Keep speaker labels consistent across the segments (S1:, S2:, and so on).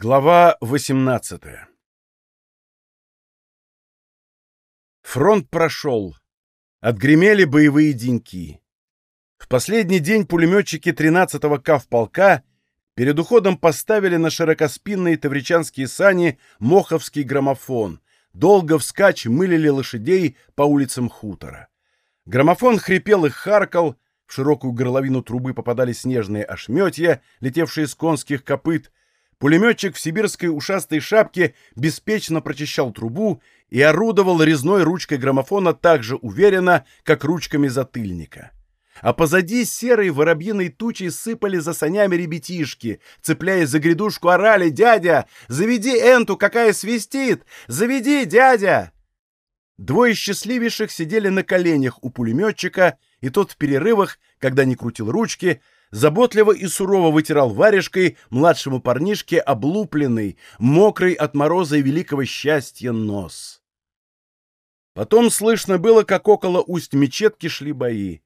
S1: Глава 18 Фронт прошел. Отгремели боевые деньки. В последний день пулеметчики 13-го кавполка перед уходом поставили на широкоспинные тавричанские сани моховский граммофон. Долго вскачь мылили лошадей по улицам хутора. Граммофон хрипел и харкал, в широкую горловину трубы попадали снежные ошметья, летевшие с конских копыт, Пулеметчик в сибирской ушастой шапке беспечно прочищал трубу и орудовал резной ручкой граммофона так же уверенно, как ручками затыльника. А позади серой воробьиной тучей сыпали за санями ребятишки, цепляясь за грядушку, орали «Дядя, заведи энту, какая свистит! Заведи, дядя!» Двое счастливейших сидели на коленях у пулеметчика, и тот в перерывах, когда не крутил ручки, заботливо и сурово вытирал варежкой младшему парнишке облупленный, мокрый от мороза и великого счастья нос. Потом слышно было, как около усть мечетки шли бои.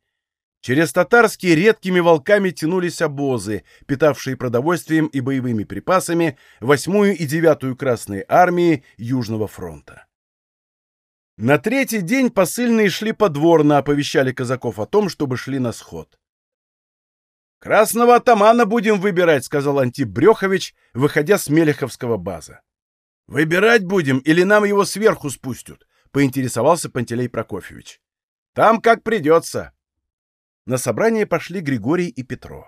S1: Через татарские редкими волками тянулись обозы, питавшие продовольствием и боевыми припасами восьмую и девятую Красные армии Южного фронта. На третий день посыльные шли подворно, оповещали казаков о том, чтобы шли на сход. «Красного атамана будем выбирать», — сказал Антип Брехович, выходя с Мелеховского база. «Выбирать будем или нам его сверху спустят?» — поинтересовался Пантелей Прокофьевич. «Там как придется». На собрание пошли Григорий и Петро.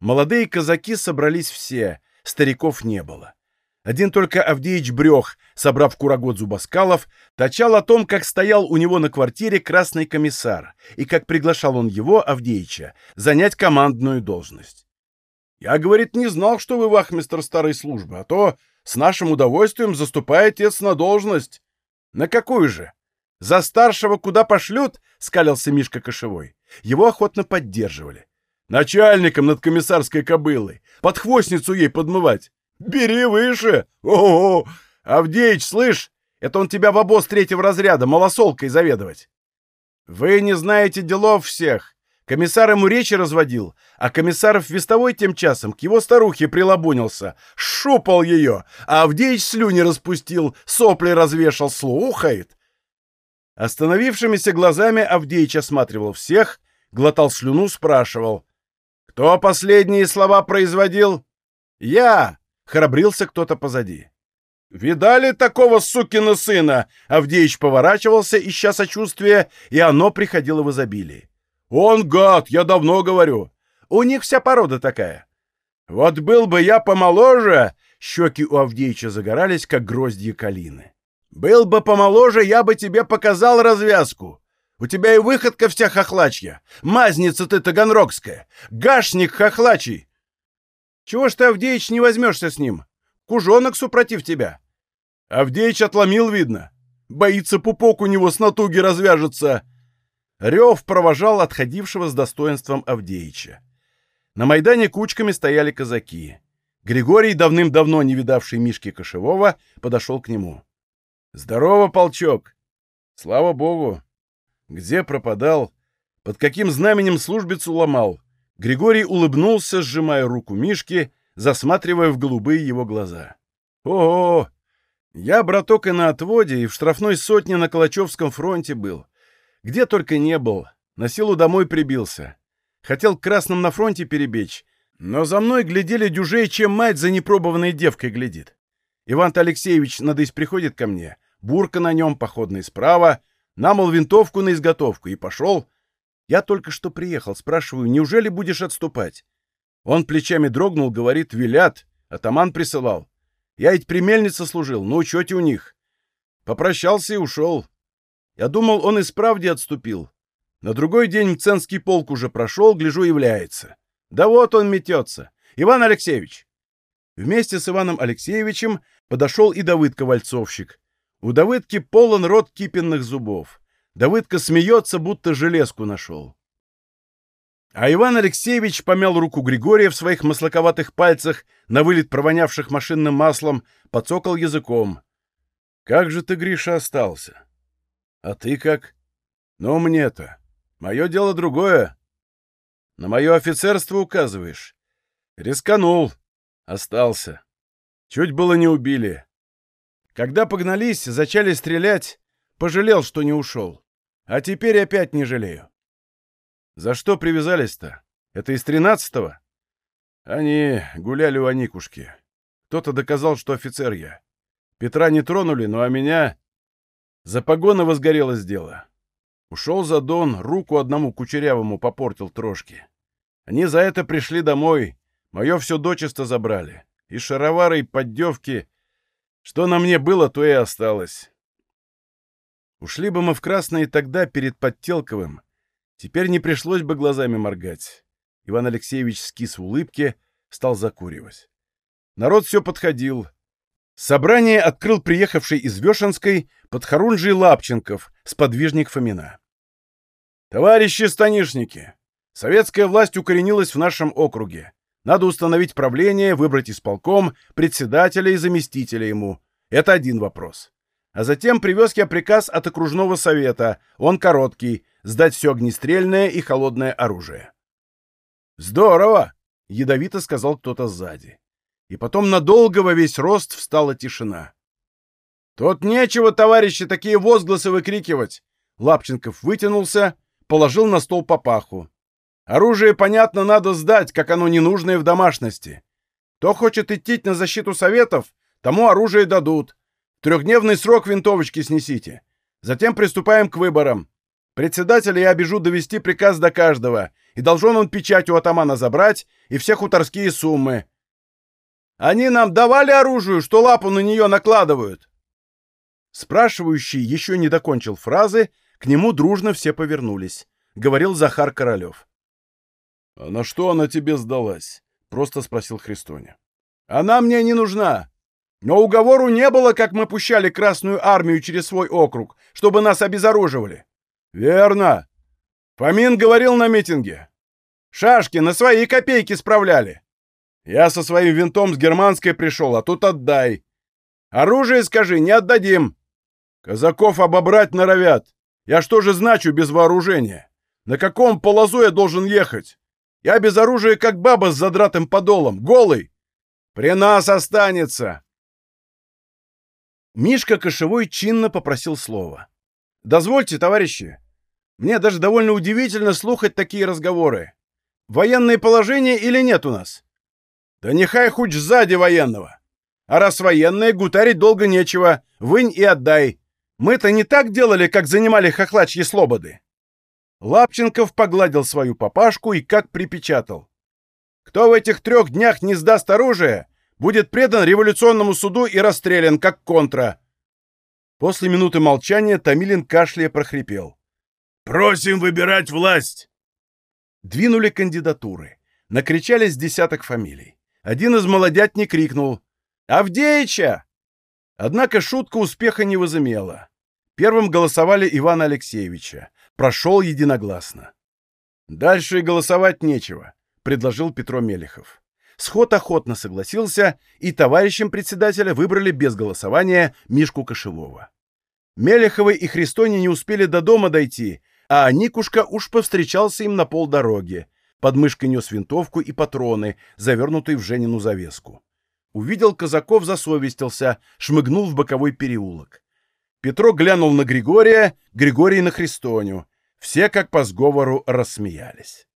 S1: Молодые казаки собрались все, стариков не было. Один только Авдеич Брех, собрав курагод зубоскалов, точал о том, как стоял у него на квартире красный комиссар и как приглашал он его, Авдеича, занять командную должность. «Я, — говорит, — не знал, что вы вахмистр старой службы, а то с нашим удовольствием заступаете на должность. На какую же? За старшего куда пошлют?» — скалился Мишка Кошевой. Его охотно поддерживали. «Начальником над комиссарской кобылой, под хвостницу ей подмывать». «Бери выше! О-о-о! Авдеич, слышь, это он тебя в обоз третьего разряда малосолкой заведовать!» «Вы не знаете делов всех. Комиссар ему речи разводил, а комиссаров вестовой тем часом к его старухе прилабунился, шупал ее, а Авдеич слюни распустил, сопли развешал, слухает!» Остановившимися глазами Авдеич осматривал всех, глотал слюну, спрашивал. «Кто последние слова производил?» «Я!» — храбрился кто-то позади. «Видали такого сукина сына?» Авдеич поворачивался, ища сочувствия, и оно приходило в изобилии. «Он гад, я давно говорю. У них вся порода такая. Вот был бы я помоложе...» Щеки у Авдеича загорались, как гроздья калины. «Был бы помоложе, я бы тебе показал развязку. У тебя и выходка вся хохлачья. Мазница ты таганрогская. Гашник хохлачий. Чего ж ты, Авдеич, не возьмешься с ним? Кужонок супротив тебя. Авдеич отломил, видно. Боится, пупок у него с натуги развяжется. Рев провожал отходившего с достоинством Авдеича. На Майдане кучками стояли казаки. Григорий, давным-давно не видавший Мишки Кошевого, подошел к нему. «Здорово, полчок!» «Слава богу!» «Где пропадал? Под каким знаменем службицу ломал?» Григорий улыбнулся, сжимая руку Мишки, засматривая в голубые его глаза. «О, -о, -о я, браток, и на отводе, и в штрафной сотне на Калачевском фронте был. Где только не был. На силу домой прибился. Хотел красным на фронте перебечь, но за мной глядели дюжей, чем мать за непробованной девкой глядит. Иван Алексеевич, надысь, приходит ко мне, бурка на нем, походный справа, намол винтовку на изготовку и пошел, я только что приехал, спрашиваю, неужели будешь отступать? Он плечами дрогнул, говорит, велят, атаман присылал. Я ведь при мельнице служил, на учете у них. Попрощался и ушел. Я думал, он из правди отступил. На другой день Мценский полк уже прошел, гляжу, является. Да вот он метется. Иван Алексеевич. Вместе с Иваном Алексеевичем подошел и Давыд-ковальцовщик. У Давыдки полон рот кипенных зубов. Давыдка смеется, будто железку нашел. А Иван Алексеевич помял руку Григория в своих маслаковатых пальцах, на вылет провонявших машинным маслом, подцокал языком. «Как же ты, Гриша, остался?» «А ты как?» «Ну, мне-то. Мое дело другое. На мое офицерство указываешь. Рисканул. Остался. Чуть было не убили. Когда погнались, зачали стрелять, пожалел, что не ушел. А теперь опять не жалею. За что привязались-то? Это из тринадцатого? Они гуляли у Аникушки. Кто-то доказал, что офицер я. Петра не тронули, ну а меня... За погоны возгорелось дело. Ушел за Дон, руку одному кучерявому попортил трошки. Они за это пришли домой, мое все дочисто забрали. И шаровары, и поддевки. Что на мне было, то и осталось. Ушли бы мы в красные тогда перед Подтелковым. Теперь не пришлось бы глазами моргать. Иван Алексеевич скис в улыбке, стал закуривать. Народ все подходил. Собрание открыл приехавший из Вешенской подхорунжий Лапченков, сподвижник Фомина. «Товарищи станишники, советская власть укоренилась в нашем округе. Надо установить правление, выбрать исполком, председателя и заместителя ему. Это один вопрос. А затем привез я приказ от окружного совета, он короткий, сдать все огнестрельное и холодное оружие. «Здорово!» — ядовито сказал кто-то сзади. И потом надолго во весь рост встала тишина. «Тут нечего, товарищи, такие возгласы выкрикивать!» Лапченков вытянулся, положил на стол папаху. «Оружие, понятно, надо сдать, как оно ненужное в домашности. Кто хочет идти на защиту советов, тому оружие дадут. Трехдневный срок винтовочки снесите. Затем приступаем к выборам. Председателя я обижу довести приказ до каждого, и должен он печать у атамана забрать и все хуторские суммы. Они нам давали оружие, что лапу на нее накладывают?» Спрашивающий еще не докончил фразы, к нему дружно все повернулись. Говорил Захар Королев. «А на что она тебе сдалась?» — просто спросил Христоня. «Она мне не нужна. Но уговору не было, как мы пущали Красную Армию через свой округ, чтобы нас обезоруживали. «Верно. Фомин говорил на митинге. Шашки на свои копейки справляли. Я со своим винтом с германской пришел, а тут отдай. Оружие, скажи, не отдадим. Казаков обобрать норовят. Я что же значу без вооружения? На каком полозу я должен ехать? Я без оружия, как баба с задратым подолом, голый. При нас останется. Мишка Кошевой чинно попросил слова. «Дозвольте, товарищи, мне даже довольно удивительно слухать такие разговоры. Военное положение или нет у нас? Да нехай хоть сзади военного. А раз военное, гутарить долго нечего. Вынь и отдай. Мы-то не так делали, как занимали хохлачьи слободы. Лапченков погладил свою папашку и как припечатал. Кто в этих трех днях не сдаст оружие, будет предан революционному суду и расстрелян, как контра. После минуты молчания Томилин кашляя прохрипел. Просим выбирать власть!» Двинули кандидатуры. Накричались десяток фамилий. Один из молодят не крикнул «Авдеича!». Однако шутка успеха не возымела. Первым голосовали Ивана Алексеевича. Прошел единогласно. «Дальше и голосовать нечего», — предложил Петро Мелехов. Сход охотно согласился, и товарищем председателя выбрали без голосования Мишку Кошевого. Мелеховы и Христони не успели до дома дойти, а Никушка уж повстречался им на полдороги. Под мышкой нес винтовку и патроны, завернутые в Женину завеску. Увидел казаков, засовестился, шмыгнул в боковой переулок. Петро глянул на Григория, Григорий на Христоню. Все, как по сговору, рассмеялись.